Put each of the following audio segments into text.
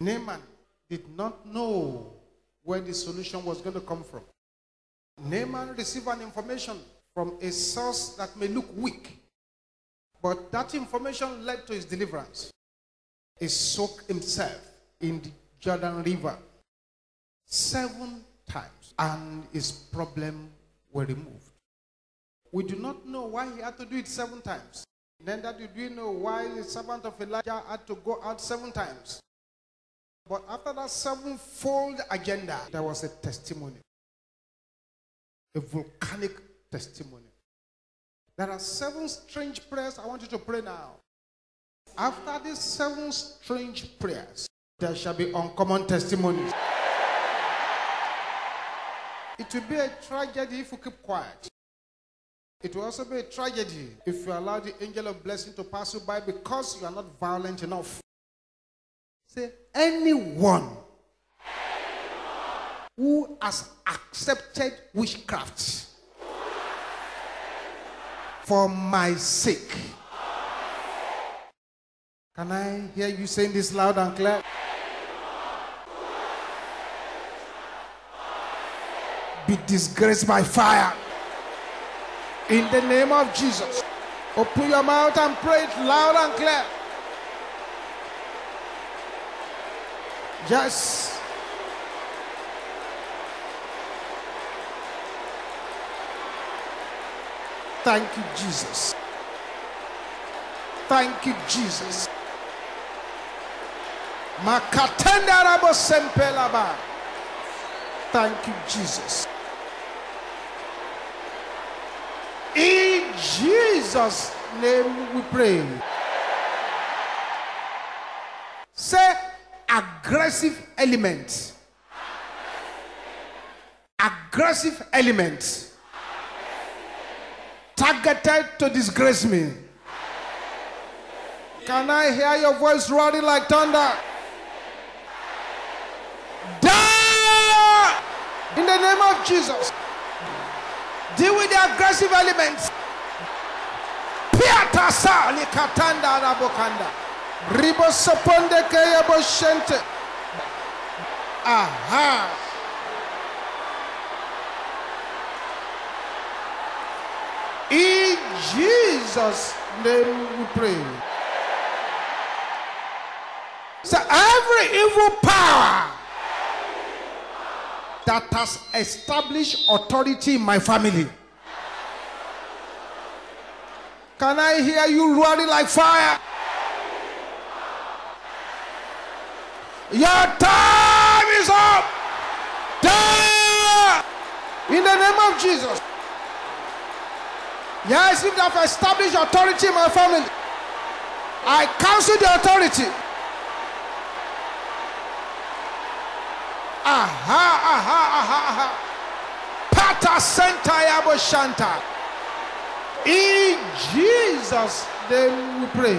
Naaman did not know where the solution was going to come from. Naaman received an information from a source that may look weak, but that information led to his deliverance. He soaked himself in the Jordan River seven times, and his problem were removed. We do not know why he had to do it seven times. Neither did we know why the servant of Elijah had to go out seven times. But after that sevenfold agenda, there was a testimony, a volcanic testimony. There are seven strange prayers I want you to pray now. After these seven strange prayers, there shall be uncommon testimonies. It will be a tragedy if you keep quiet. It will also be a tragedy if you allow the angel of blessing to pass you by because you are not violent enough. Say, anyone who has accepted witchcraft for my sake. Can I hear you saying this loud and clear? Be disgraced by fire. In the name of Jesus. Open your mouth and pray it loud and clear. Yes. Thank you, Jesus. Thank you, Jesus. Makatenda rabo sempelaba. Thank you, Jesus. In Jesus' name we pray. Say aggressive element. Aggressive element. Targeted to disgrace me. Can I hear your voice roaring like thunder? Die! In the name of Jesus. Deal with the aggressive elements. Piatasa likatanda. Ribosoponde. Aha. In Jesus' name we pray. So every evil power that has established authority in my family. Can I hear you roaring like fire? Your time. Die! In the name of Jesus. Yes, if they have established authority in my family, I cancel the authority. Aha, aha, aha, aha. Pata Santa Yabo Shanta. In Jesus' name we pray.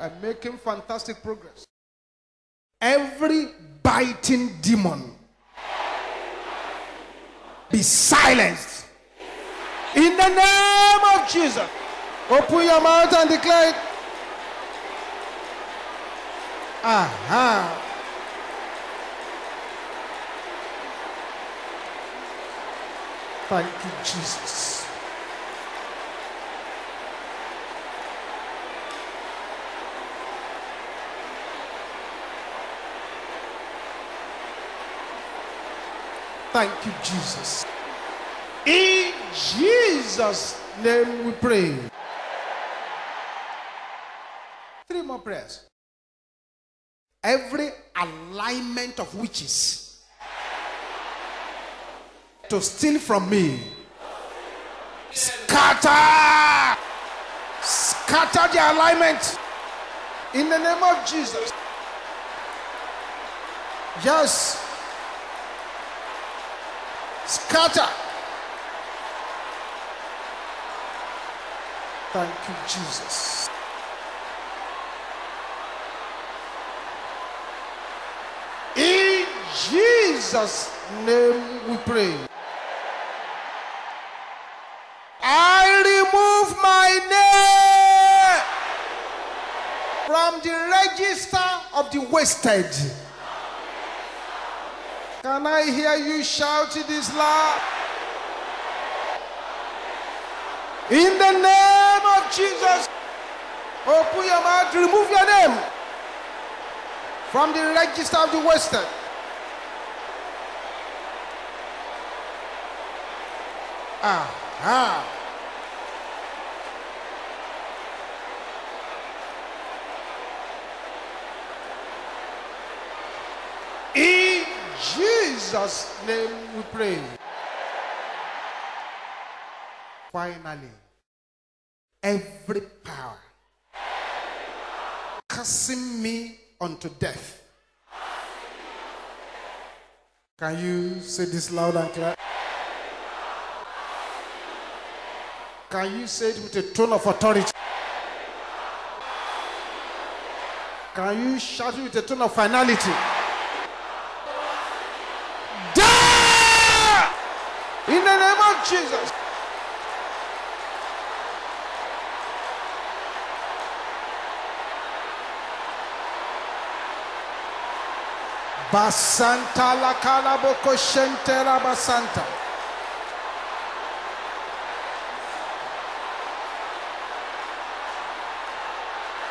I'm making fantastic progress. Every biting demon be silenced. In the name of Jesus. Open your mouth and declare it. Aha. Thank you, Jesus. Thank you, Jesus. In Jesus' name we pray. Three more prayers. Every alignment of witches to steal from me, scatter, scatter the alignment in the name of Jesus. Yes. Scatter. Thank you, Jesus. In Jesus' name we pray. I remove my name from the register of the wasted. Can I hear you shout it this loud? In the name of Jesus, open your mouth, remove your name from the register of the wasted. Ah, ah. In Jesus' name we pray. Finally, every power cursing me unto death. Can you say this loud and clear? Can you say it with a tone of authority? Can you shout it with a tone of finality? Jesus. Basanta la calaboko shentera basanta.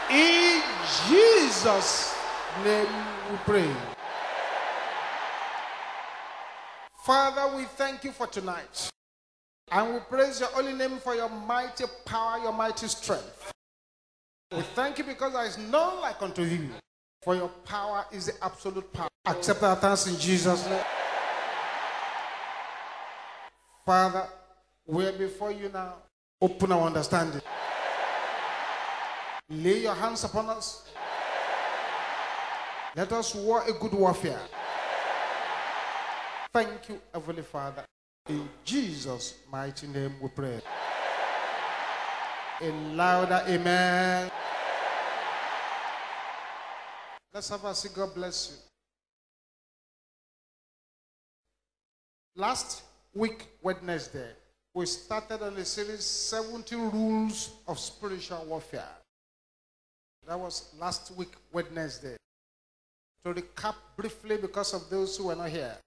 In Jesus' name we pray. Father, we thank you for tonight. And we praise your holy name for your mighty power, your mighty strength. We thank you because there is none like unto you. For your power is the absolute power. Accept our thanks in Jesus' name. Father, we are before you now. Open our understanding. Lay your hands upon us. Let us war a good warfare. Thank you, Heavenly Father. In Jesus' mighty name we pray. A louder amen. Let's have a say, God bless you. Last week, Wednesday, we started on the series 70 Rules of Spiritual Warfare. That was last week, Wednesday. To recap briefly, because of those who were not here,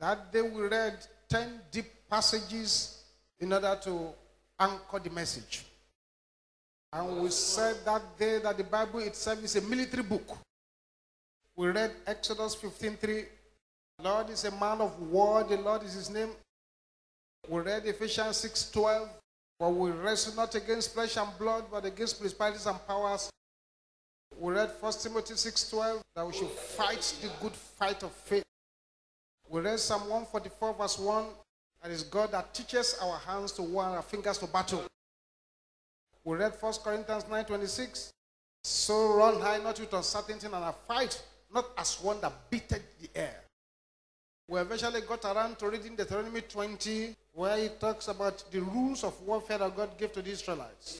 that day we read 10 deep passages in order to anchor the message. And we said that day that the Bible itself is a military book. We read Exodus 15:3. Lord is a man of war, the Lord is his name. We read Ephesians 6:12. For we wrestle not against flesh and blood, but against principalities and powers. We read 1 Timothy 6:12 that we should fight the good fight of faith. We read Psalm 144, verse 1. That is God that teaches our hands to war and our fingers to battle. We read 1 Corinthians 9:26. So run high, not with uncertainty, and a fight, not as one that beateth the air. We eventually got around to reading Deuteronomy 20, where it talks about the rules of warfare that God gave to the Israelites.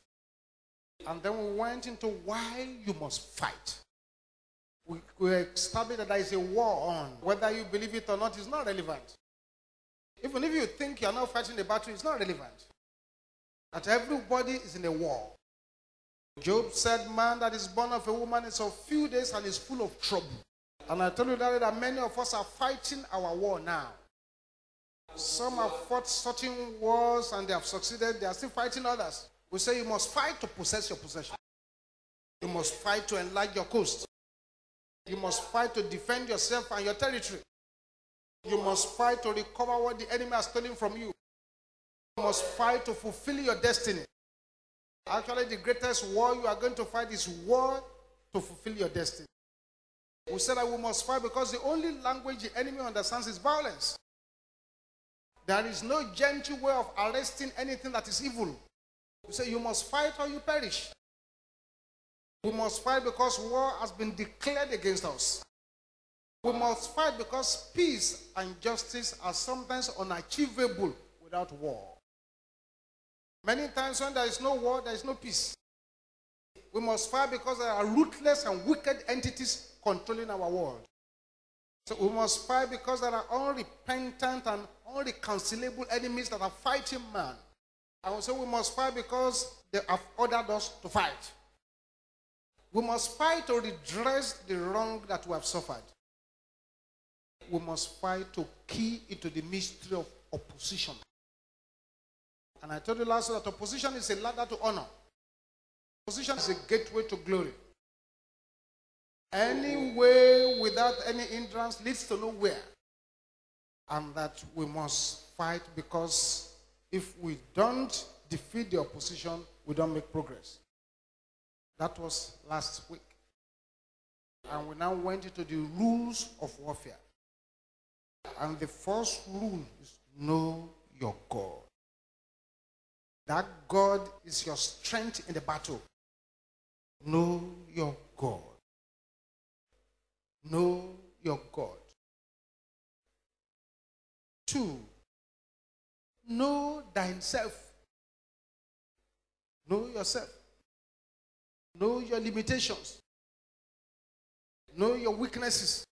And then we went into why you must fight. We, we established that there is a war on. Whether you believe it or not is not relevant. Even if you think you're not fighting the battle, it's not relevant. That everybody is in a war. Job said, Man that is born of a woman is of few days and is full of trouble. And I told you that, that many of us are fighting our war now. Some have fought certain wars and they have succeeded. They are still fighting others. We say you must fight to possess your possession. You must fight to enlarge your coast. You must fight to defend yourself and your territory. You must fight to recover what the enemy has stolen from you. You must fight to fulfill your destiny. Actually, the greatest war you are going to fight is war to fulfill your destiny. We said that we must fight because the only language the enemy understands is violence. There is no gentle way of arresting anything that is evil. We say you must fight or you perish. We must fight because war has been declared against us. We must fight because peace and justice are sometimes unachievable without war. Many times when there is no war, there is no peace. We must fight because there are ruthless and wicked entities controlling our world. So we must fight because there are unrepentant and unreconcilable enemies that are fighting man. And so we must fight because they have ordered us to fight. We must fight to redress the wrong that we have suffered. We must fight to key into the mystery of opposition. And I told you last that opposition is a ladder to honor. Opposition is a gateway to glory. Any way without any hindrance leads to nowhere. And that we must fight because if we don't defeat the opposition, we don't make progress. That was last week. And we now went into the rules of warfare. And the first rule is know your God. That God is your strength in the battle. Know your God. Know your God. Two, know thyself. Know yourself. Know your limitations. Know your weaknesses.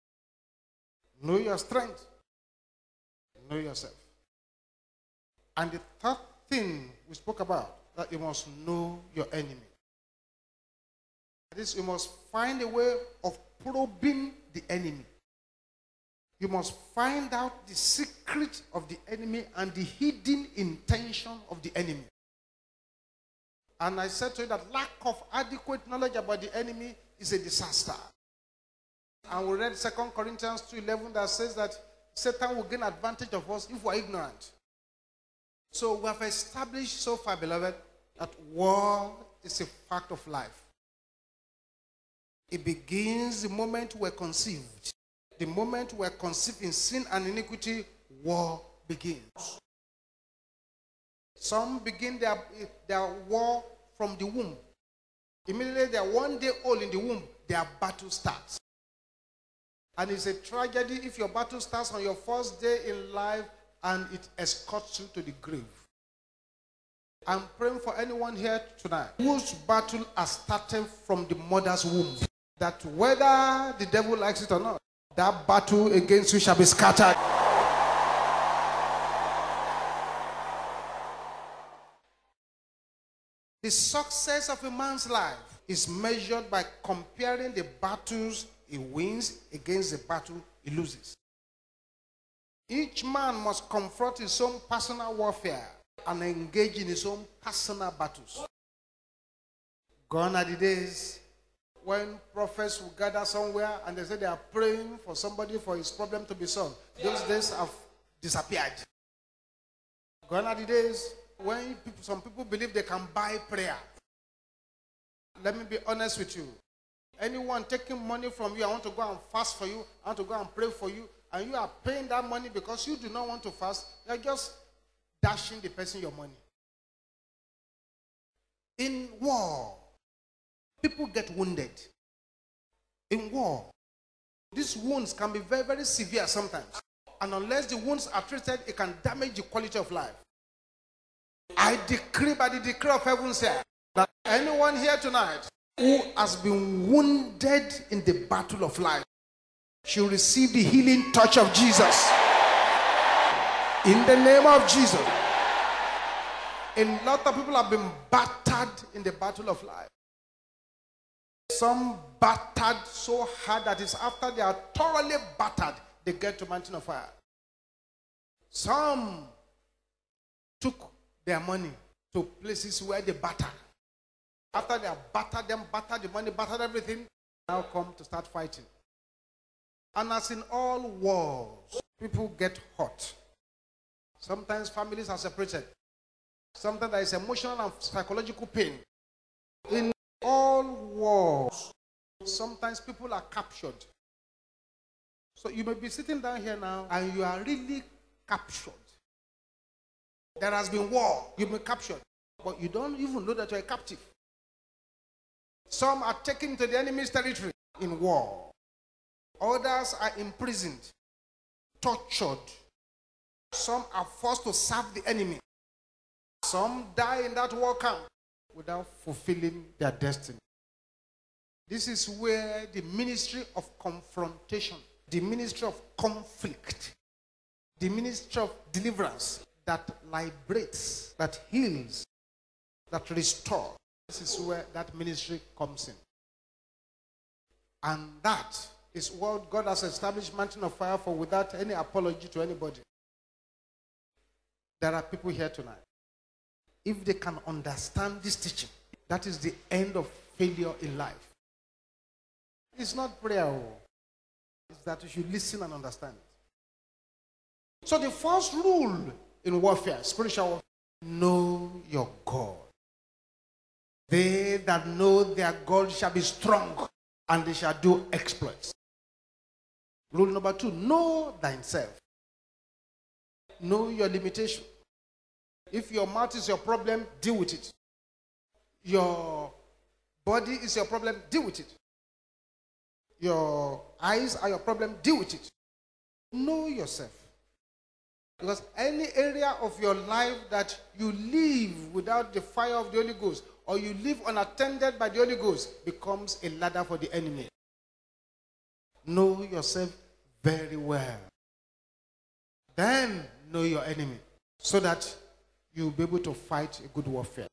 Know your strength. Know yourself. And the third thing we spoke about that you must know your enemy. That is, you must find a way of probing the enemy. You must find out the secret of the enemy and the hidden intention of the enemy. And I said to you that lack of adequate knowledge about the enemy is a disaster. And we read 2 Corinthians 2.11 that says that Satan will gain advantage of us if we are ignorant. So we have established so far, beloved, that war is a fact of life. It begins the moment we're conceived. The moment we're conceived in sin and iniquity, war begins. Some begin their, their war from the womb. Immediately they're one day old in the womb, their battle starts. And it's a tragedy if your battle starts on your first day in life and it escorts you to the grave. I'm praying for anyone here tonight whose battle has started from the mother's womb. That whether the devil likes it or not, that battle against you shall be scattered. The success of a man's life is measured by comparing the battles he wins against the battle he loses. Each man must confront his own personal warfare and engage in his own personal battles. Gone are the days when prophets will gather somewhere and they say they are praying for somebody for his problem to be solved. Those days have disappeared. Gone are the days when people, some people believe they can buy prayer. Let me be honest with you. Anyone taking money from you, I want to go and fast for you, I want to go and pray for you, and you are paying that money because you do not want to fast, you're just dashing the person your money. In war, people get wounded. In war, these wounds can be very, very severe sometimes. And unless the wounds are treated, it can damage the quality of life. I decree by the decree of heaven, sir, that anyone here tonight who has been wounded in the battle of life should receive the healing touch of Jesus. In the name of Jesus. A lot of people have been battered in the battle of life. Some battered so hard that it's after they are thoroughly battered, they get to mountain of fire. Some took their money to places where they battered. After they have battered them, battered the money, battered everything, now come to start fighting. And as in all wars, people get hurt. Sometimes families are separated. Sometimes there is emotional and psychological pain. In all wars, sometimes people are captured. So you may be sitting down here now and you are really captured. There has been war, you've been captured, but you don't even know that you're a captive. Some are taken to the enemy's territory in war. Others are imprisoned, tortured. Some are forced to serve the enemy. Some die in that war camp without fulfilling their destiny. This is where the ministry of confrontation, the ministry of conflict, the ministry of deliverance that liberates, that heals, that restores. This is where that ministry comes in. And that is what God has established mountain of fire for without any apology to anybody. There are people here tonight. If they can understand this teaching, that is the end of failure in life. It's not prayer, oh. it's that you should listen and understand. So, the first rule in warfare, spiritual warfare, know your God. They that know their God shall be strong and they shall do exploits. Rule number two know thyself. Know your limitation. If your mouth is your problem, deal with it. Your body is your problem, deal with it. Your eyes are your problem, deal with it. Know yourself. Because any area of your life that you live without the fire of the Holy Ghost or you live unattended by the Holy Ghost becomes a ladder for the enemy. Know yourself very well. Then know your enemy so that you'll be able to fight a good warfare.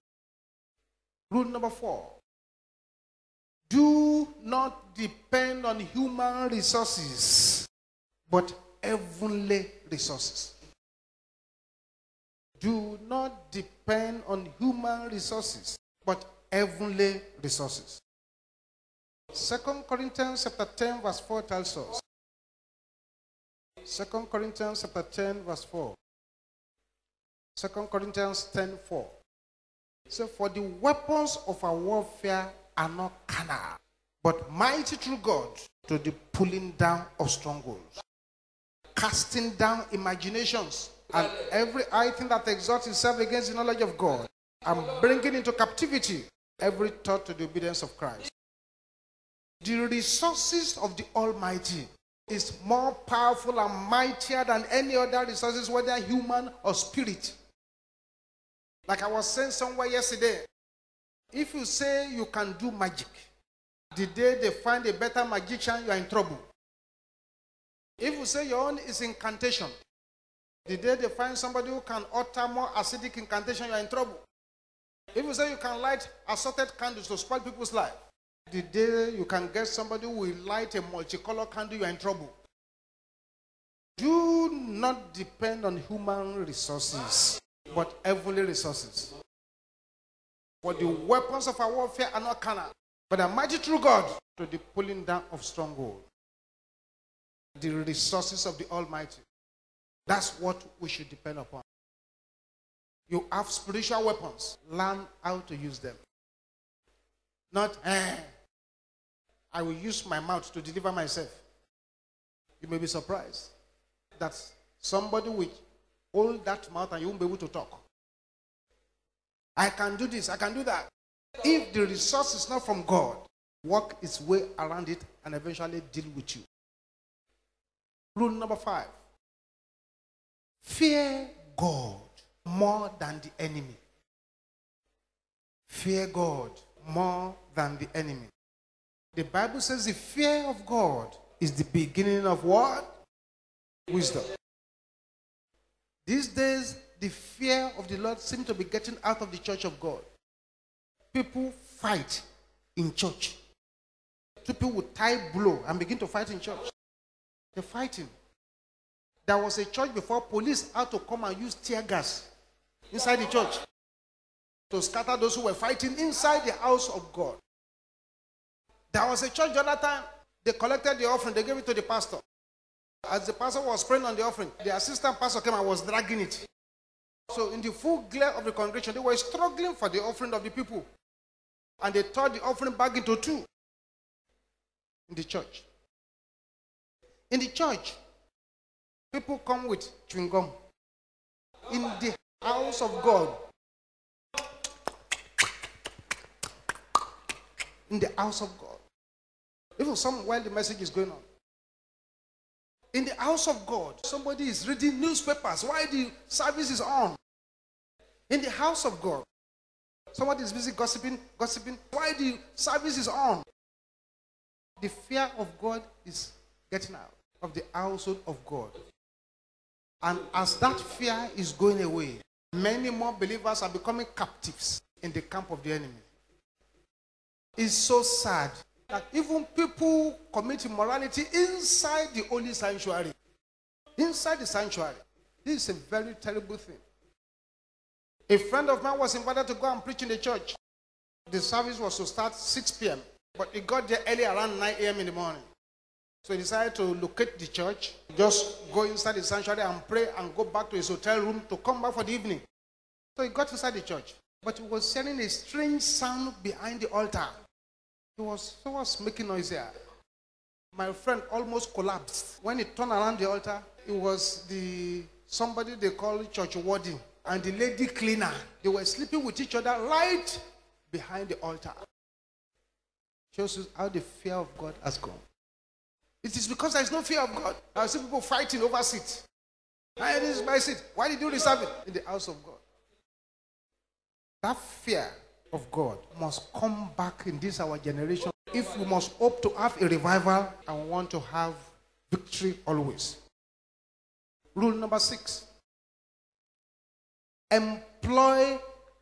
Rule number four do not depend on human resources, but heavenly resources. Do not depend on human resources, but heavenly resources. Second Corinthians chapter 10, verse 4 tells us. Second Corinthians chapter 10, verse 4. Second Corinthians 10, 4. So for the weapons of our warfare are not carnal, but mighty through God to the pulling down of strongholds, casting down imaginations and every item that exalts itself against the knowledge of God, and bringing into captivity every thought to the obedience of Christ. The resources of the Almighty is more powerful and mightier than any other resources, whether human or spirit. Like I was saying somewhere yesterday, if you say you can do magic, the day they find a better magician, you are in trouble. If you say your own is incantation, the day they find somebody who can utter more acidic incantation, you are in trouble. If you say you can light assorted candles to spoil people's life, the day you can get somebody who will light a multicolored candle, you are in trouble. Do not depend on human resources, but heavenly resources. For the weapons of our warfare are not carnal, but are mighty through God to the pulling down of strongholds. The resources of the Almighty. That's what we should depend upon. You have spiritual weapons. Learn how to use them. Not, eh, I will use my mouth to deliver myself. You may be surprised that somebody will hold that mouth and you won't be able to talk. I can do this, I can do that. If the resource is not from God, work its way around it and eventually deal with you. Rule number five fear God more than the enemy. Fear God more than the enemy. The Bible says the fear of God is the beginning of what? Wisdom. These days, the fear of the Lord seems to be getting out of the church of God. People fight in church. People will tie blow and begin to fight in church. They're fighting. There was a church before police had to come and use tear gas inside the church to scatter those who were fighting inside the house of God. There was a church other time, they collected the offering, they gave it to the pastor. As the pastor was praying on the offering, the assistant pastor came and was dragging it. So, in the full glare of the congregation, they were struggling for the offering of the people. And they tore the offering back into two in the church. In the church, people come with chewing gum. In the house of God, in the house of God. Even some while the message is going on. In the house of God, somebody is reading newspapers while the service is on. In the house of God, somebody is busy gossiping, gossiping while the service is on. The fear of God is getting out of the household of God. And as that fear is going away, many more believers are becoming captives in the camp of the enemy. It's so sad that even people commit immorality inside the holy sanctuary. Inside the sanctuary. This is a very terrible thing. A friend of mine was invited to go and preach in the church. The service was to start 6 p.m., but he got there early around 9 a.m. in the morning. So he decided to locate the church, just go inside the sanctuary and pray and go back to his hotel room to come back for the evening. So he got inside the church, but he was hearing a strange sound behind the altar. He was, he was making noise there. My friend almost collapsed. When he turned around the altar, it was the somebody they call church warden and the lady cleaner. They were sleeping with each other right behind the altar. Shows how the fear of God has gone. It is because there is no fear of God. I see people fighting over seat. I is my seat. Why did you reserve it in the house of God? That fear of God must come back in this our generation if we must hope to have a revival and want to have victory always. Rule number six employ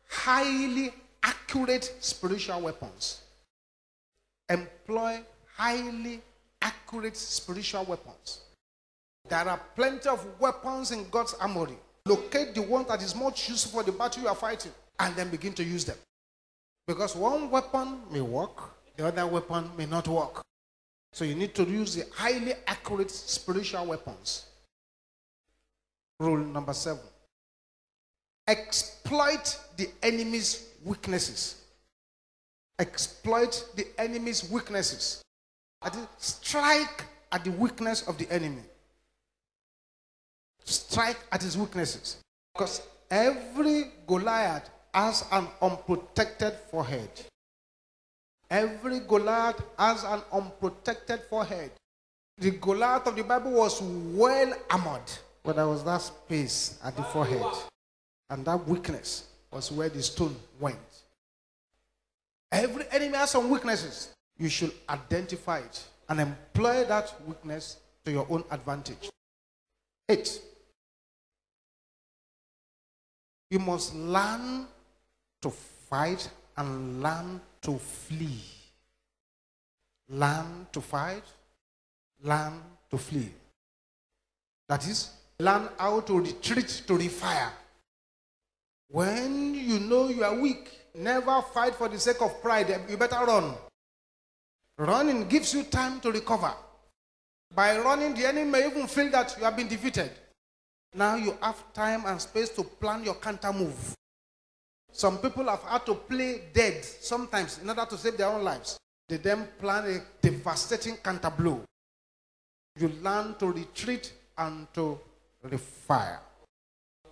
highly accurate spiritual weapons. Employ highly accurate spiritual weapons. There are plenty of weapons in God's armory. Locate the one that is most useful for the battle you are fighting and then begin to use them. Because one weapon may work, the other weapon may not work. So you need to use the highly accurate spiritual weapons. Rule number seven exploit the enemy's weaknesses. Exploit the enemy's weaknesses. Strike at the weakness of the enemy. Strike at his weaknesses. Because every Goliath has an unprotected forehead. Every Goliath has an unprotected forehead. The Goliath of the Bible was well armored, but there was that space at the forehead. And that weakness was where the stone went. Every enemy has some weaknesses. You should identify it and employ that weakness to your own advantage. Eight. You must learn to fight and learn to flee. Learn to fight, learn to flee. That is, learn how to retreat to the fire. When you know you are weak, never fight for the sake of pride. You better run. Running gives you time to recover. By running, the enemy may even feel that you have been defeated. Now you have time and space to plan your counter move. Some people have had to play dead sometimes in order to save their own lives. They then plan a devastating counter blow. You learn to retreat and to refire.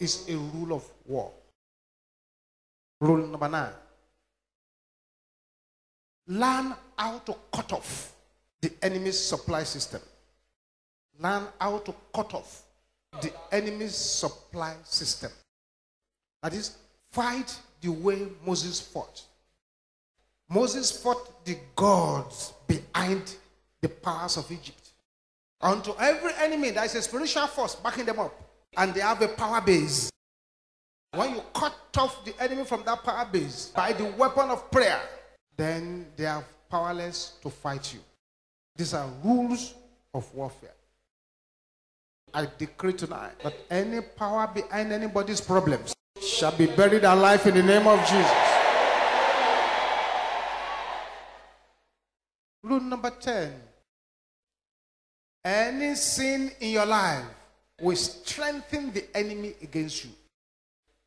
It's a rule of war. Rule number nine. Learn how to cut off the enemy's supply system. Learn how to cut off the enemy's supply system. That is, fight the way Moses fought. Moses fought the gods behind the powers of Egypt. Unto every enemy, there is a spiritual force backing them up, and they have a power base. When you cut off the enemy from that power base by the weapon of prayer, then they are powerless to fight you. These are rules of warfare. I decree tonight that any power behind anybody's problems shall be buried alive in the name of Jesus. Rule number 10 Any sin in your life will strengthen the enemy against you.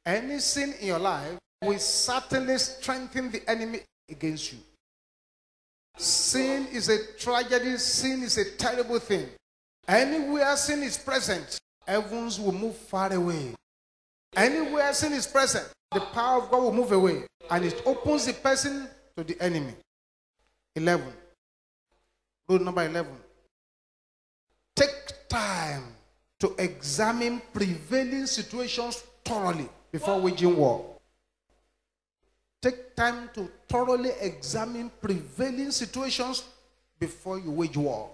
Any sin in your life will certainly strengthen the enemy against you. Sin is a tragedy, sin is a terrible thing. Anywhere sin is present, heavens will move far away. Anywhere sin is present, the power of God will move away and it opens the person to the enemy. 11. Rule number 11. Take time to examine prevailing situations thoroughly before waging war. Take time to thoroughly examine prevailing situations before you wage war.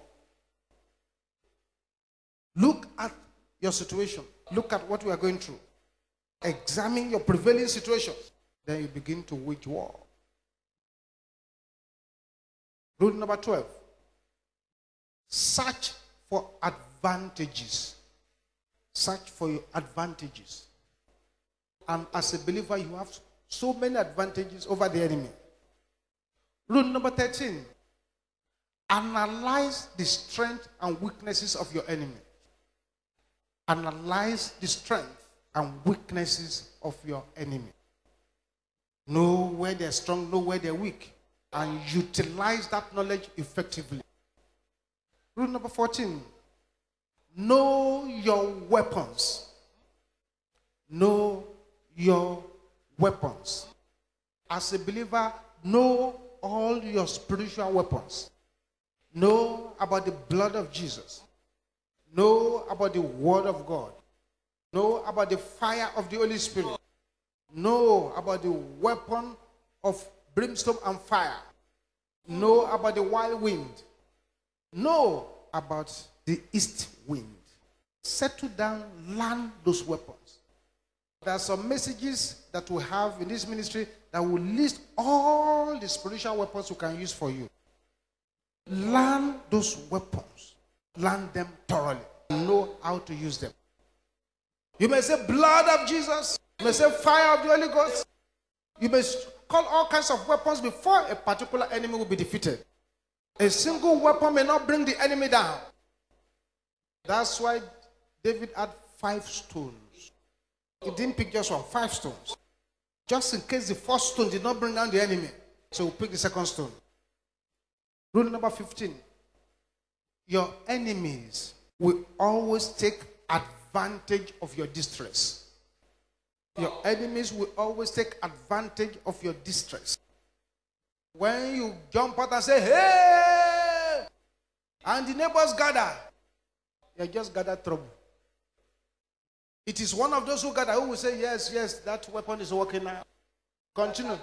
Look at your situation. Look at what we are going through. Examine your prevailing situations. Then you begin to wage war. Rule number 12. Search for advantages. Search for your advantages. And as a believer, you have so many advantages over the enemy. Rule number 13 analyze the strength and weaknesses of your enemy. Analyze the strength and weaknesses of your enemy. Know where they're strong, know where they're weak, and utilize that knowledge effectively. Rule number 14 know your weapons. Know your weapons. As a believer, know all your spiritual weapons. Know about the blood of Jesus. Know about the word of God. Know about the fire of the Holy Spirit. Know about the weapon of brimstone and fire. Know about the wild wind. Know about the east wind. Settle down, learn those weapons. There are some messages that we have in this ministry that will list all the spiritual weapons we can use for you. Learn those weapons, learn them thoroughly, know how to use them. You may say, Blood of Jesus, you may say, Fire of the Holy Ghost. You may call all kinds of weapons before a particular enemy will be defeated. A single weapon may not bring the enemy down. That's why David had five stones. He didn't pick just one, five stones. Just in case the first stone did not bring down the enemy. So we pick the second stone. Rule number 15. Your enemies will always take advantage of your distress. Your enemies will always take advantage of your distress. When you jump out and say, hey, and the neighbors gather, you just gather trouble. It is one of those who gather who will say, Yes, yes, that weapon is working now. Continue.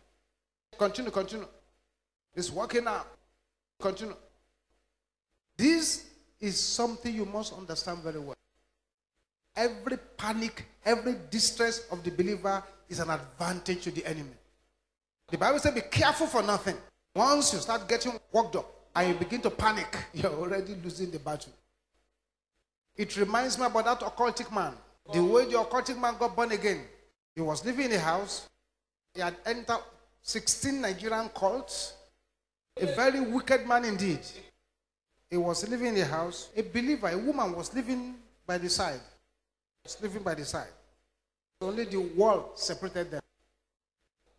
Continue, continue. It's working now. Continue. This is something you must understand very well. Every panic, every distress of the believer is an advantage to the enemy. The Bible says, Be careful for nothing. Once you start getting worked up and you begin to panic, you're already losing the battle. It reminds me about that occultic man the way the occultic man got born again, he was living in a house. He had entered 16 Nigerian cults. A very wicked man indeed. He was living in a house. A believer, a woman was living by the side. Was living by the side. Only the wall separated them.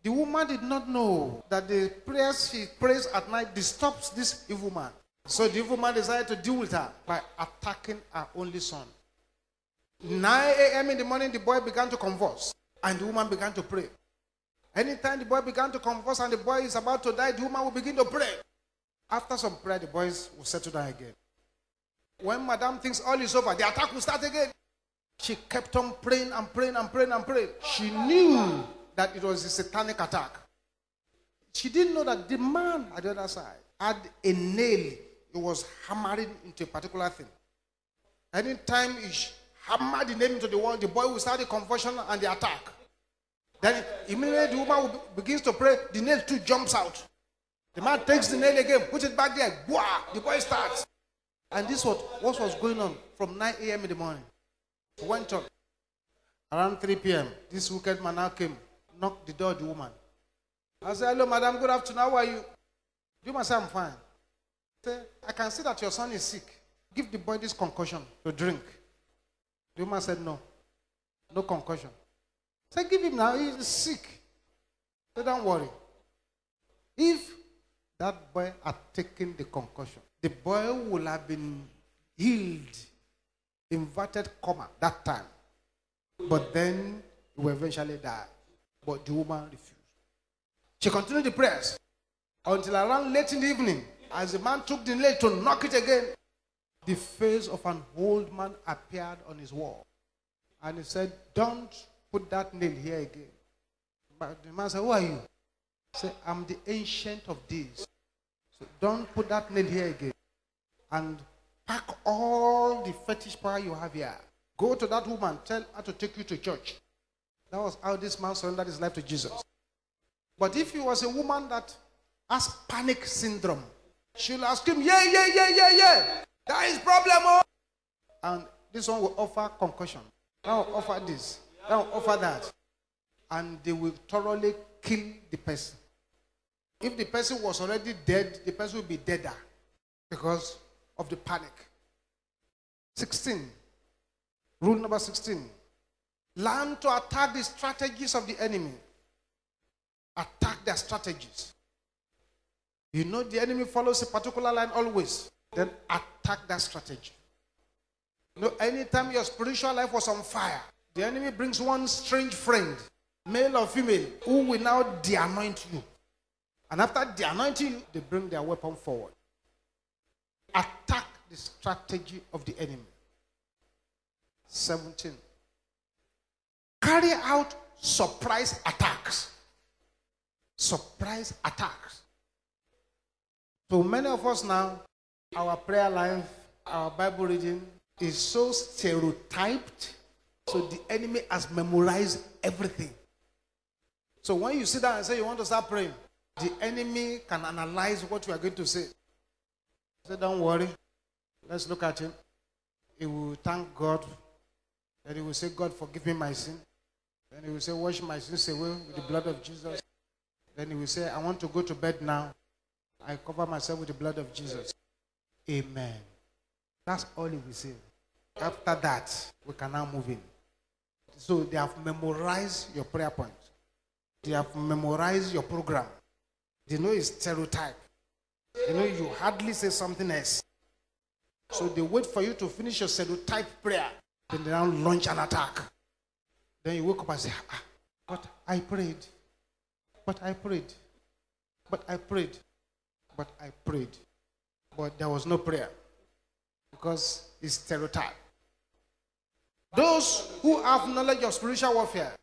The woman did not know that the prayers she prays at night disturbs this evil man. So the evil man decided to deal with her by attacking her only son. 9 a.m. in the morning, the boy began to converse, and the woman began to pray. Anytime the boy began to converse and the boy is about to die, the woman will begin to pray. After some prayer, the boys will settle down again. When Madame thinks all is over, the attack will start again. She kept on praying and praying and praying and praying. She knew that it was a satanic attack. She didn't know that the man at the other side had a nail he was hammering into a particular thing. Anytime he hammer the nail into the wall, the boy will start the conversion and the attack. Then immediately the woman begins to pray, the nail too jumps out. The man takes the nail again, puts it back there, Wah! the boy starts. And this was what was going on from 9 a.m. in the morning. Went on. Around 3 p.m., this wicked man now came, knocked the door of the woman. I said, Hello, madam, good afternoon. How are you? The woman said, I'm fine. I can see that your son is sick. Give the boy this concussion to drink. The woman said, No. No concussion. I said, Give him now. He's sick. So don't worry. If that boy had taken the concussion, the boy would have been healed, inverted comma, that time. But then he will eventually die. But the woman refused. She continued the prayers until around late in the evening, as the man took the nail to knock it again, the face of an old man appeared on his wall. And he said, Don't put that nail here again. But the man said, Who are you? He said, I'm the ancient of days. So don't put that nail here again. And pack all the fetish power you have here. Go to that woman, tell her to take you to church. That was how this man surrendered his life to Jesus. But if he was a woman that has panic syndrome, she'll ask him, Yeah, yeah, yeah, yeah, yeah. Die And this one will offer concussion. That will offer this. That will offer that. And they will thoroughly kill the person. If the person was already dead, the person will be deader because of the panic. 16. Rule number 16. Learn to attack the strategies of the enemy. Attack their strategies. You know the enemy follows a particular line always. Then attack that strategy. You know, anytime your spiritual life was on fire, the enemy brings one strange friend, male or female, who will now de-anoint you. And after de-anointing you, they bring their weapon forward. Attack the strategy of the enemy. 17. Carry out surprise attacks. Surprise attacks. So many of us now, our prayer life, our Bible reading is so stereotyped, so the enemy has memorized everything. So when you sit down and say you want to start praying, the enemy can analyze what you are going to say. Say, don't worry. Let's look at him. He will thank God. Then he will say, God, forgive me my sin. Then he will say, Wash my sins away with the blood of Jesus. Then he will say, I want to go to bed now. I cover myself with the blood of Jesus. Amen. That's all he will say. After that, we can now move in. So they have memorized your prayer point. They have memorized your program. They know it's stereotype. They know you hardly say something else. So they wait for you to finish your stereotype prayer. Then they now launch an attack. Then you wake up and say, ah, but I prayed. But I prayed. But I prayed. But I prayed. But there was no prayer. Because it's stereotype. Those who have knowledge of spiritual warfare,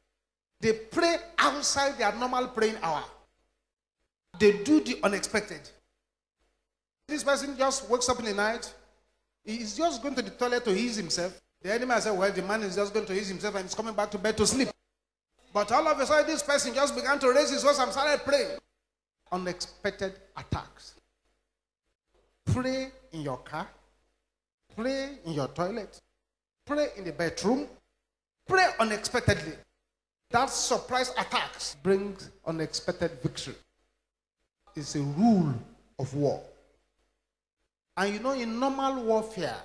they pray outside their normal praying hour. They do the unexpected. This person just wakes up in the night. He's just going to the toilet to ease himself. The enemy said, Well, the man is just going to ease himself and he's coming back to bed to sleep. But all of a sudden, this person just began to raise his voice and started praying. Unexpected attacks. Pray in your car. Pray in your toilet. Pray in the bedroom. Pray unexpectedly. That surprise attacks brings unexpected victory. It's a rule of war. And you know, in normal warfare,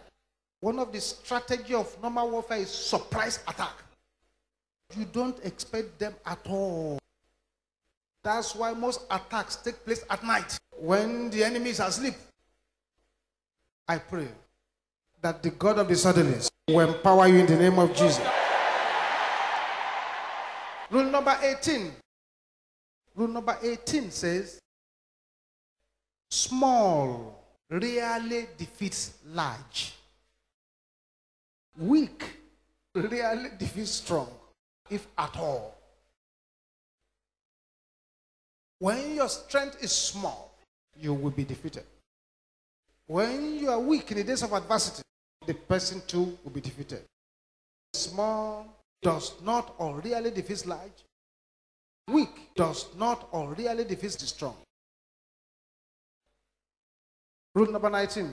one of the strategy of normal warfare is surprise attack. You don't expect them at all. That's why most attacks take place at night when the enemy is asleep. I pray that the God of the suddenlies will empower you in the name of Jesus. Rule number 18. Rule number 18 says, small rarely defeats large. Weak rarely defeats strong, if at all. When your strength is small, you will be defeated. When you are weak in the days of adversity, the person too will be defeated. Small does not or really defeat large. Weak does not or really defeat the strong. Rule number 19.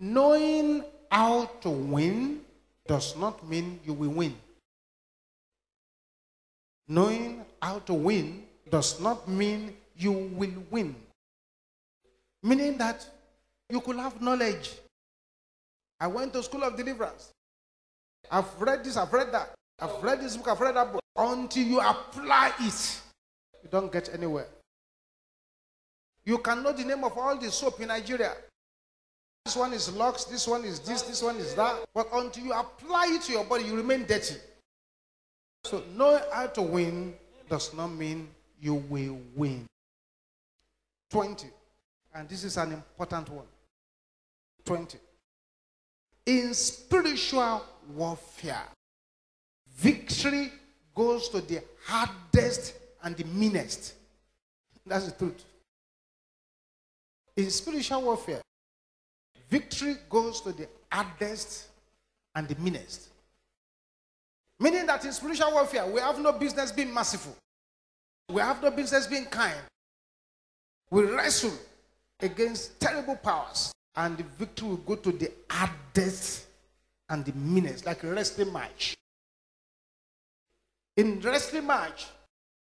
Knowing how to win does not mean you will win. Knowing how to win does not mean you will win. Meaning that you could have knowledge. I went to school of deliverance. I've read this, I've read that. I've read this book, I've read that book. Until you apply it, you don't get anywhere. You can know the name of all the soap in Nigeria. This one is Lux, this one is this, this one is that. But until you apply it to your body, you remain dirty. So knowing how to win does not mean you will win. 20. And this is an important one. 20. In spiritual warfare, victory goes to the hardest and the meanest. That's the truth. In spiritual warfare, victory goes to the hardest and the meanest. Meaning that in spiritual warfare, we have no business being merciful. We have no business being kind. We wrestle against terrible powers. and the victory will go to the hardest and the meanest, like a wrestling match. In wrestling match,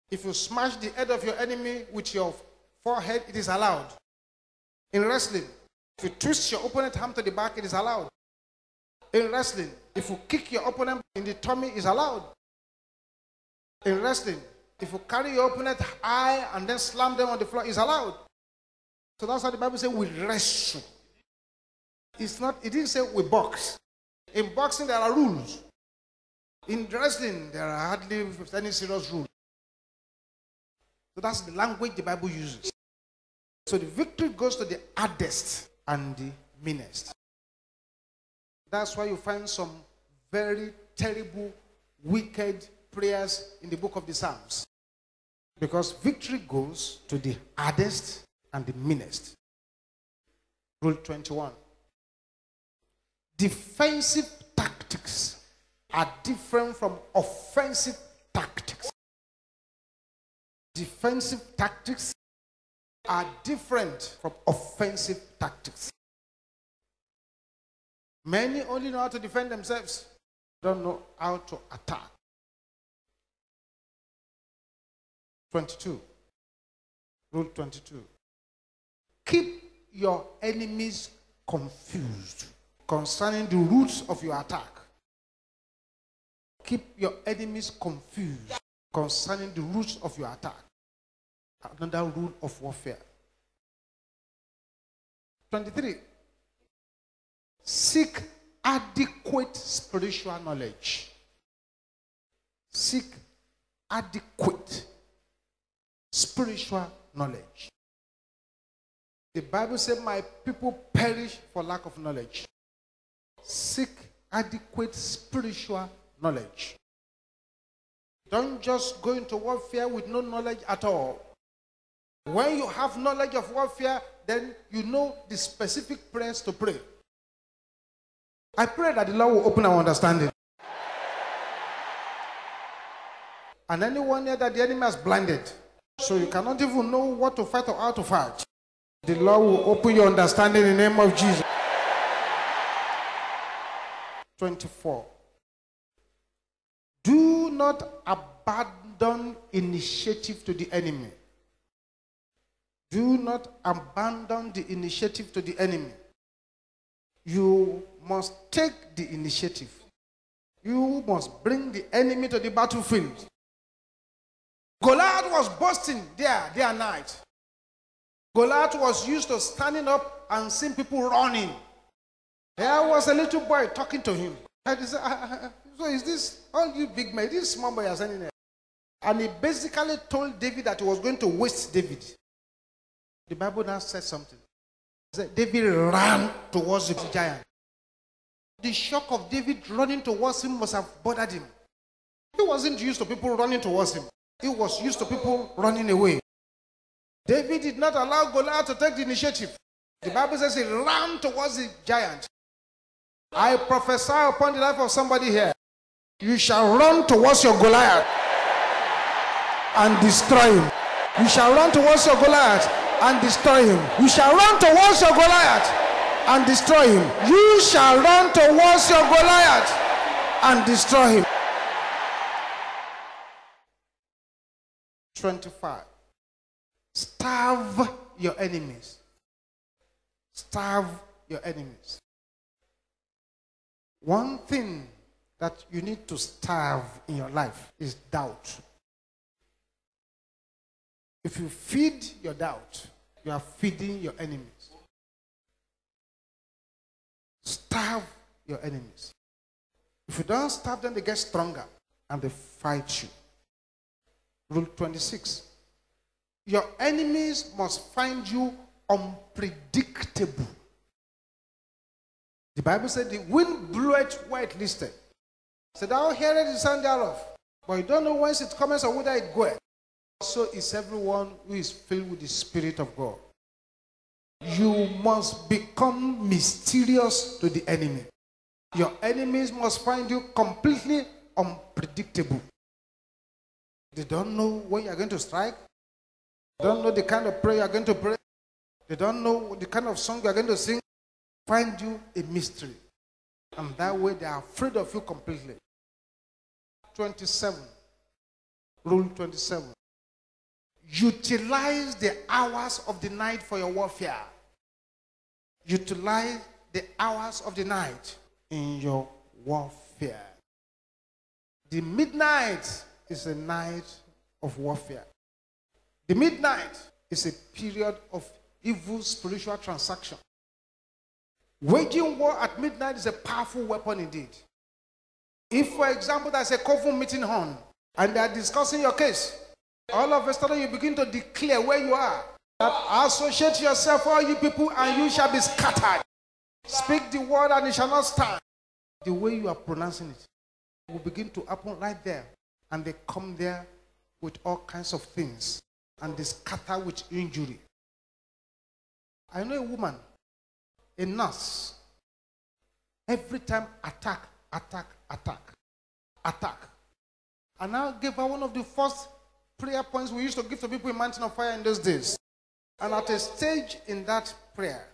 if you smash the head of your enemy with your forehead, it is allowed. In wrestling, if you twist your opponent's arm to the back, it is allowed. In wrestling, if you kick your opponent in the tummy, it is allowed. In wrestling, if you carry your opponent high and then slam them on the floor, it's allowed. So that's how the Bible says we wrestle. It's not, it didn't say we box. In boxing, there are rules. In wrestling, there are hardly any serious rules. So that's the language the Bible uses. So the victory goes to the hardest and the meanest. That's why you find some very terrible, wicked prayers in the book of the Psalms. Because victory goes to the hardest and the meanest. Rule 21. Defensive tactics are different from offensive tactics. Defensive tactics are different from offensive tactics. Many only know how to defend themselves, don't know how to attack. 22. Rule 22. Keep your enemies confused concerning the roots of your attack. Keep your enemies confused concerning the roots of your attack. Another rule of warfare. 23. Seek adequate spiritual knowledge. Seek adequate spiritual knowledge. The Bible says, My people perish for lack of knowledge. Seek adequate spiritual knowledge. Don't just go into warfare with no knowledge at all. When you have knowledge of warfare, then you know the specific prayers to pray. I pray that the Lord will open our understanding. And anyone here that the enemy has blinded, so you cannot even know what to fight or how to fight. The Lord will open your understanding in the name of Jesus. 24. Do not abandon initiative to the enemy. Do not abandon the initiative to the enemy. You must take the initiative. You must bring the enemy to the battlefield. Goliath was busting there, and night. Goliath was used to standing up and seeing people running. There was a little boy talking to him. And he said, ah, ah, ah, So is this all you big men? This small boy are standing there. And he basically told David that he was going to waste David. The Bible now says something. Said David ran towards the giant. The shock of David running towards him must have bothered him. He wasn't used to people running towards him. He was used to people running away. David did not allow Goliath to take the initiative. The Bible says he ran towards the giant. I prophesy upon the life of somebody here. You shall run towards your Goliath and destroy him. You shall run towards your Goliath and destroy him. You shall run towards your Goliath and destroy him. You shall run towards your Goliath and destroy him. 25. Starve your enemies. Starve your enemies. One thing that you need to starve in your life is doubt. If you feed your doubt, you are feeding your enemies. Starve your enemies. If you don't starve them, they get stronger and they fight you. Rule 26. Your enemies must find you unpredictable. The Bible said the wind bloweth where it listed. So thou hearest the sound thereof, but you don't know whence it comes or whither it goeth. So is everyone who is filled with the Spirit of God. You must become mysterious to the enemy. Your enemies must find you completely unpredictable. They don't know when you're going to strike. Don't know the kind of prayer you're going to pray. They don't know the kind of song you're going to sing. find you a mystery. And that way they are afraid of you completely. 27. Rule 27. Utilize the hours of the night for your warfare. Utilize the hours of the night in your warfare. The midnight is a night of warfare. The midnight is a period of evil spiritual transaction. Waging war at midnight is a powerful weapon indeed. If, for example, there's a coven meeting on and they are discussing your case, all of a sudden you begin to declare where you are. That associate yourself, all you people, and you shall be scattered. Speak the word and it shall not stand. The way you are pronouncing it will begin to happen right there. And they come there with all kinds of things and they scatter with injury. I know a woman, a nurse, every time attack, attack, attack, attack. And I gave her one of the first prayer points we used to give to people in Mountain of Fire in those days. And at a stage in that prayer,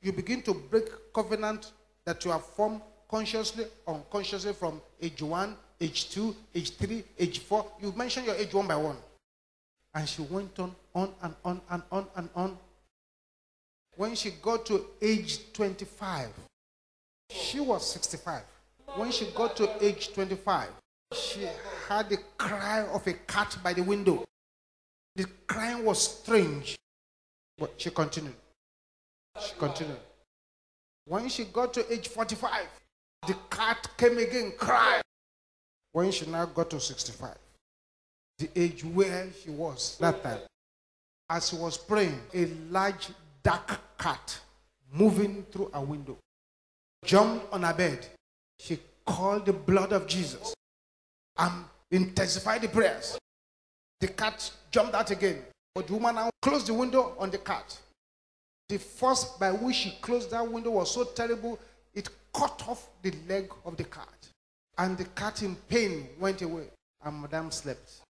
you begin to break covenant that you have formed consciously, unconsciously from age one, age two, age three, age four. You mention your age one by one. And she went on, on and on and on and on. When she got to age 25, she was 65. When she got to age 25, she had the cry of a cat by the window. The crying was strange, but she continued. She continued. When she got to age 45, the cat came again, cried. When she now got to 65, the age where she was that time, as she was praying, a large dark cat moving through a window jumped on her bed. She called the blood of Jesus and intensified the prayers. The cat jumped out again, but the woman now closed the window on the cat. The force by which she closed that window was so terrible, it cut off the leg of the cat. And the cat in pain went away. And Madame slept.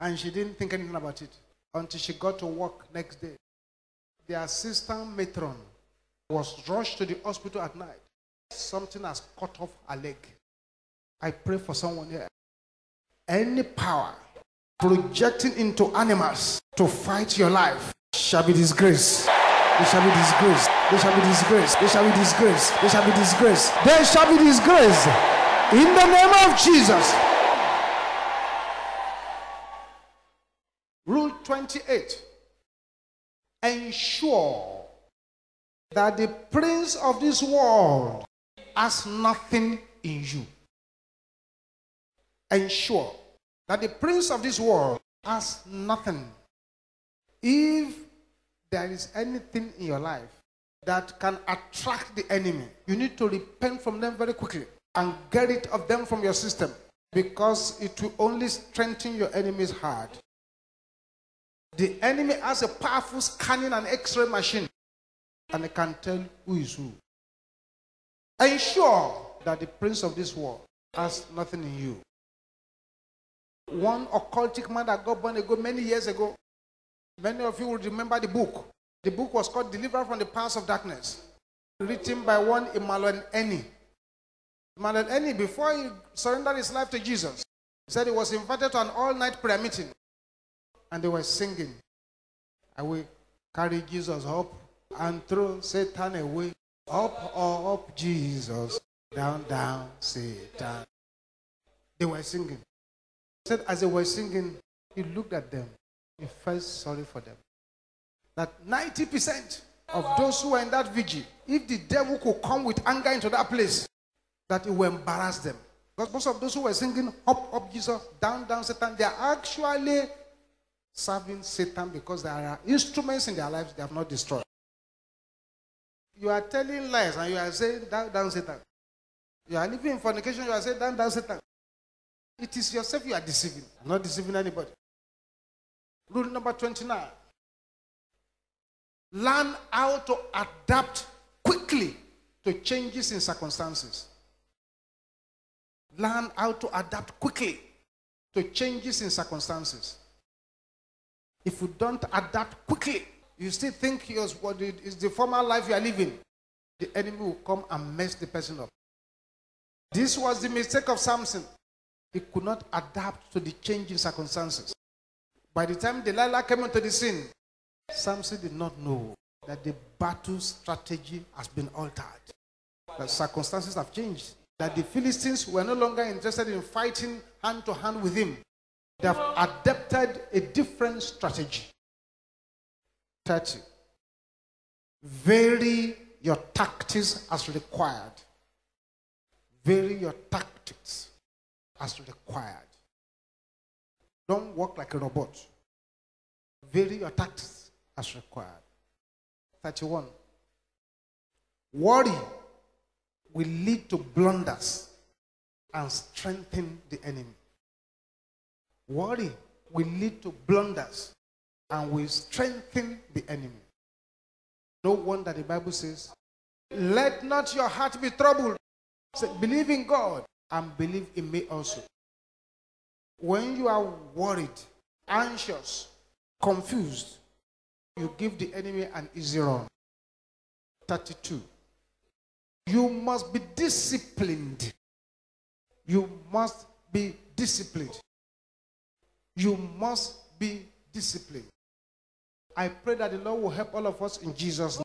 And she didn't think anything about it until she got to work next day. The assistant matron was rushed to the hospital at night. Something has cut off her leg. I pray for someone here. Any power projecting into animals to fight your life shall be disgraced. They shall be disgraced. They shall be disgraced. They shall be disgraced. They shall be disgraced. They shall be disgraced. In the name of Jesus. Rule 28. Ensure that the prince of this world has nothing in you. Ensure that the prince of this world has nothing. If there is anything in your life that can attract the enemy, you need to repent from them very quickly and get rid of them from your system because it will only strengthen your enemy's heart. The enemy has a powerful scanning and x ray machine and it can tell who is who. Ensure that the prince of this world has nothing in you. One occultic man that got born ago many years ago. Many of you will remember the book. The book was called Deliver from the Powers of Darkness, written by one Emmanuel Eni. Emmanuel Eni, before he surrendered his life to Jesus, said he was invited to an all-night prayer meeting, and they were singing, "I will carry Jesus up and throw Satan away. Up, or up, Jesus. Down, down, Satan." They were singing said as they were singing, he looked at them. He felt sorry for them. That 90% of those who were in that vigil, if the devil could come with anger into that place, that it will embarrass them. Because most of those who were singing up, up Jesus, down, down Satan, they are actually serving Satan because there are instruments in their lives they have not destroyed. You are telling lies and you are saying down, down Satan. You are living in fornication, you are saying down, down Satan. It is yourself you are deceiving, not deceiving anybody. Rule number 29 Learn how to adapt quickly to changes in circumstances. Learn how to adapt quickly to changes in circumstances. If you don't adapt quickly, you still think yours what is the former life you are living. the enemy will come and mess the person up. This was the mistake of Samson. He could not adapt to the changing circumstances. By the time Delilah came into the scene, Samson did not know that the battle strategy has been altered. The circumstances have changed. That the Philistines were no longer interested in fighting hand to hand with him. They have adapted a different strategy. 30. Vary your tactics as required. Vary your tactics as required. Don't work like a robot. Vary your tactics as required. 31. Worry will lead to blunders and strengthen the enemy. Worry will lead to blunders and will strengthen the enemy. No wonder the Bible says, Let not your heart be troubled. Say, believe in God and believe in me also. When you are worried, anxious, confused, you give the enemy an easy run. 32. You must be disciplined. You must be disciplined. You must be disciplined. I pray that the Lord will help all of us in Jesus' name.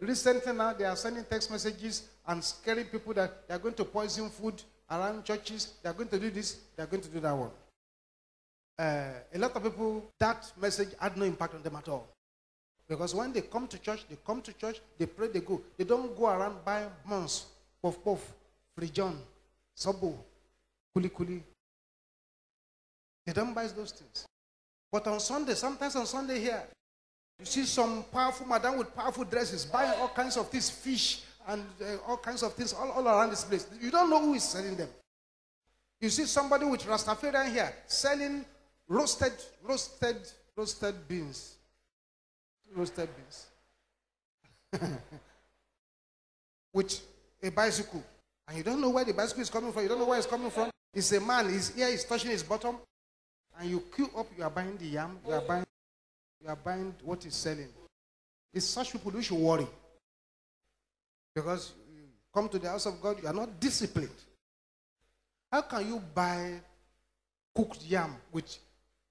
Recently now, they are sending text messages and scaring people that they are going to poison food around churches. They are going to do this. They are going to do that one. Uh, a lot of people, that message had no impact on them at all. Because when they come to church, they come to church, they pray, they go. They don't go around buying buns, puff puff, john, sabo, kuli kuli. They don't buy those things. But on Sunday, sometimes on Sunday here, you see some powerful madam with powerful dresses buying all kinds of things, fish and uh, all kinds of things all, all around this place. You don't know who is selling them. You see somebody with Rastafarian here selling roasted, roasted, roasted beans. Roasted beans. with a bicycle. And you don't know where the bicycle is coming from. You don't know where it's coming from. It's a man, his ear is touching his bottom. And you queue up, you are buying the yam, you are buying you are buying what is selling. It's such people who should worry. Because you come to the house of God, you are not disciplined. How can you buy cooked yam with,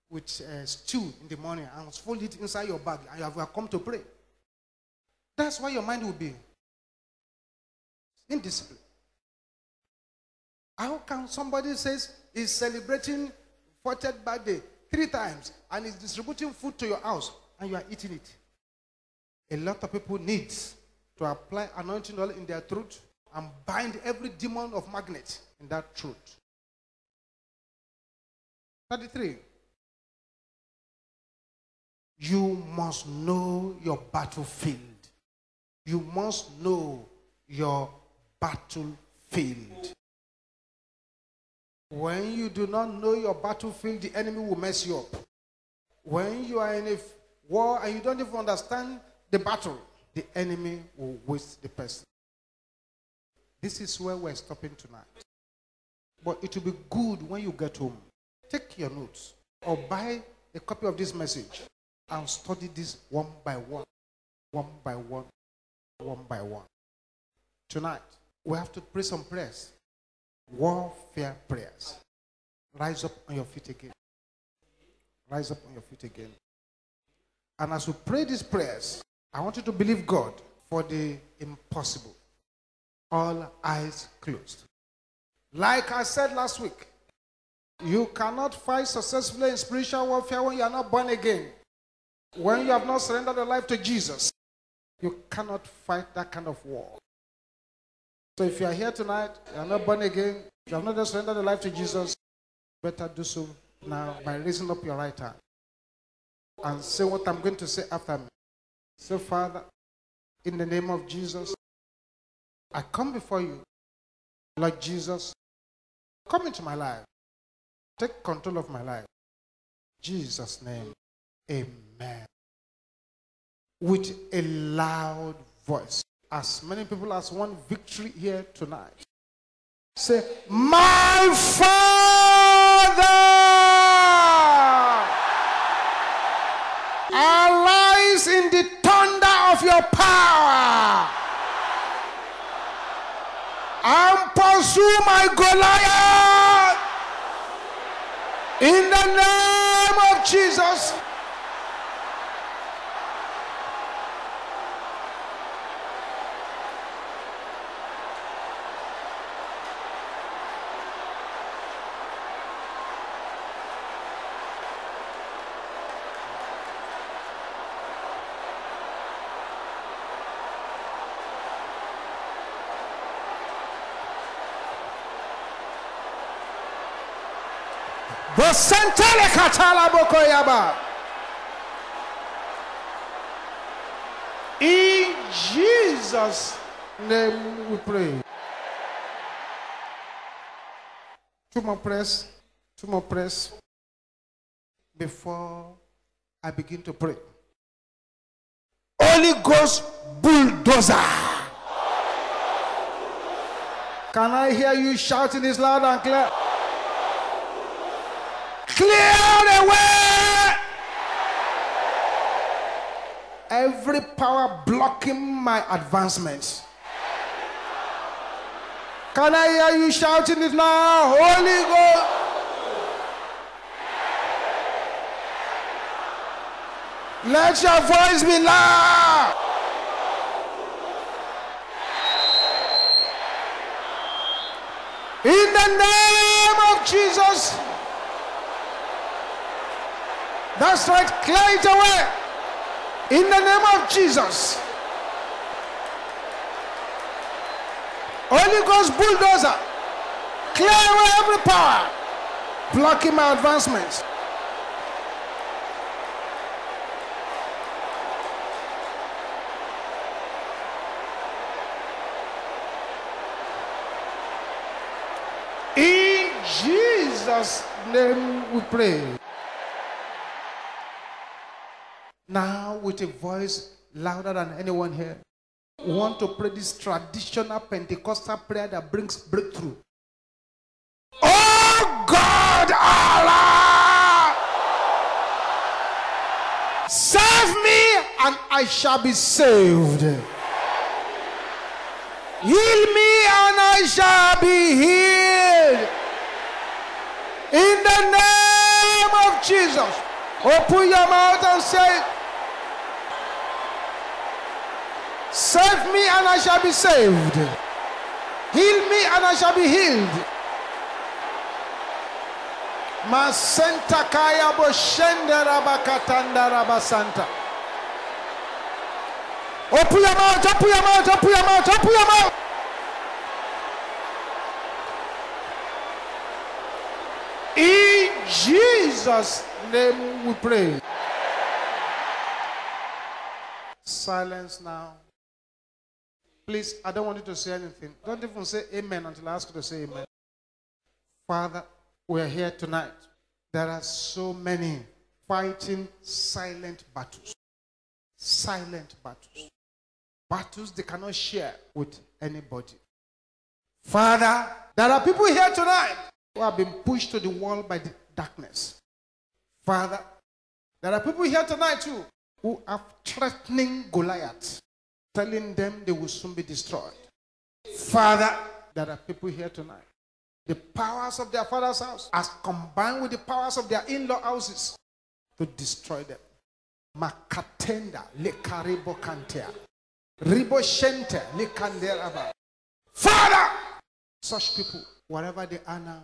with uh, stew in the morning and fold it inside your bag and you have come to pray? That's why your mind will be indisciplined. How can somebody says is celebrating 40th birthday three times and is distributing food to your house and you are eating it. A lot of people need to apply anointing oil in their throat and bind every demon of magnet in that truth. 33. You must know your battlefield. You must know your battlefield. When you do not know your battlefield, the enemy will mess you up. When you are in a war and you don't even understand the battle, the enemy will waste the person. This is where we're stopping tonight. But it will be good when you get home. Take your notes or buy a copy of this message and study this one by one, one by one, one by one. Tonight, we have to pray some prayers warfare prayers. Rise up on your feet again. Rise up on your feet again. And as we pray these prayers, I want you to believe God for the impossible. All eyes closed. Like I said last week, you cannot fight successfully in spiritual warfare when you are not born again. When you have not surrendered your life to Jesus, you cannot fight that kind of war. So if you are here tonight, you are not born again, you have not just surrendered your life to Jesus, better do so now by raising up your right hand and say what I'm going to say after me. Say, Father, in the name of Jesus, I come before you. Lord Jesus, come into my life. Take control of my life. Jesus' name, amen. With a loud voice as many people as one victory here tonight. Say, My Father lies in the thunder of your power and pursue my Goliath in the name of Jesus. Bosentele katala bokoyaba. In Jesus' name we pray. Two more prayers. Two more prayers. Before I begin to pray. Holy Ghost bulldozer. Can I hear you shouting this loud and clear? Clear the way. Every power blocking my advancement. Can I hear you shouting it now? Holy Ghost. Let your voice be loud. In the name of Jesus. That's right. Clear it away. In the name of Jesus. Holy Ghost bulldozer. Clear away every power blocking my advancement. In Jesus' name we pray. Now, with a voice louder than anyone here, we want to pray this traditional Pentecostal prayer that brings breakthrough. Oh God, Allah! Save me and I shall be saved. Heal me and I shall be healed. In the name of Jesus. Open your mouth and say, Save me and I shall be saved. Heal me and I shall be healed. Masenta kaya boshende rabakatanda rabasanta. Open your mouth, open your mouth, open your mouth, open your mouth. In Jesus' name we pray. Silence now. Please, I don't want you to say anything. Don't even say amen until I ask you to say amen. Father, we're here tonight. There are so many fighting silent battles. Silent battles. Battles they cannot share with anybody. Father, there are people here tonight who have been pushed to the wall by the darkness. Father, there are people here tonight too who are threatening Goliath, telling them they will soon be destroyed. Father, there are people here tonight. The powers of their father's house has combined with the powers of their in-law houses to destroy them. Makatenda lekaribo kantea. Ribo shente lekanderaba. Father, such people, wherever they are now,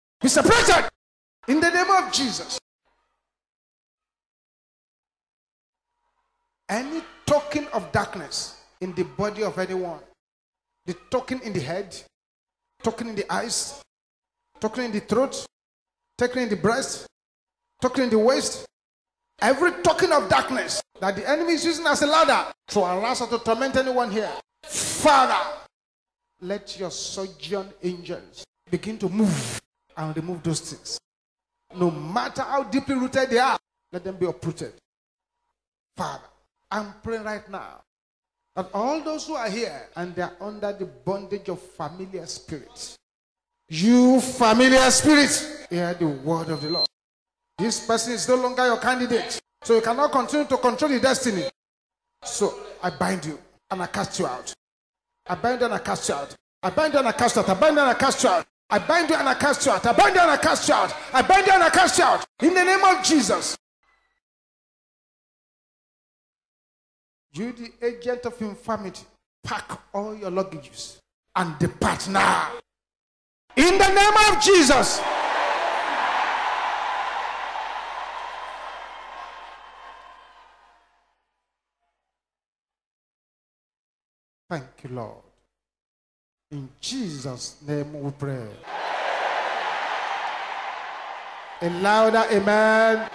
Be separated. In the name of Jesus. Any token of darkness in the body of anyone, the token in the head, token in the eyes, token in the throat, token in the breast, token in the waist, every token of darkness that the enemy is using as a ladder to harass or to torment anyone here. Father, let your sojourn angels begin to move and remove those things. No matter how deeply rooted they are, let them be uprooted. Father, I'm praying right now that all those who are here and they are under the bondage of familiar spirits, you familiar spirits, hear the word of the Lord. This person is no longer your candidate, so you cannot continue to control your destiny. So I bind you and I cast you out. I bind and I cast you out. I bind and I cast you out. I bind and I cast you out. I bind you and I cast you out. I bind you and I cast you out. I bind you and I cast you out. In the name of Jesus. You, the agent of infirmity, pack all your luggages and depart now. In the name of Jesus. Thank you, Lord. In Jesus' name we pray. A louder amen.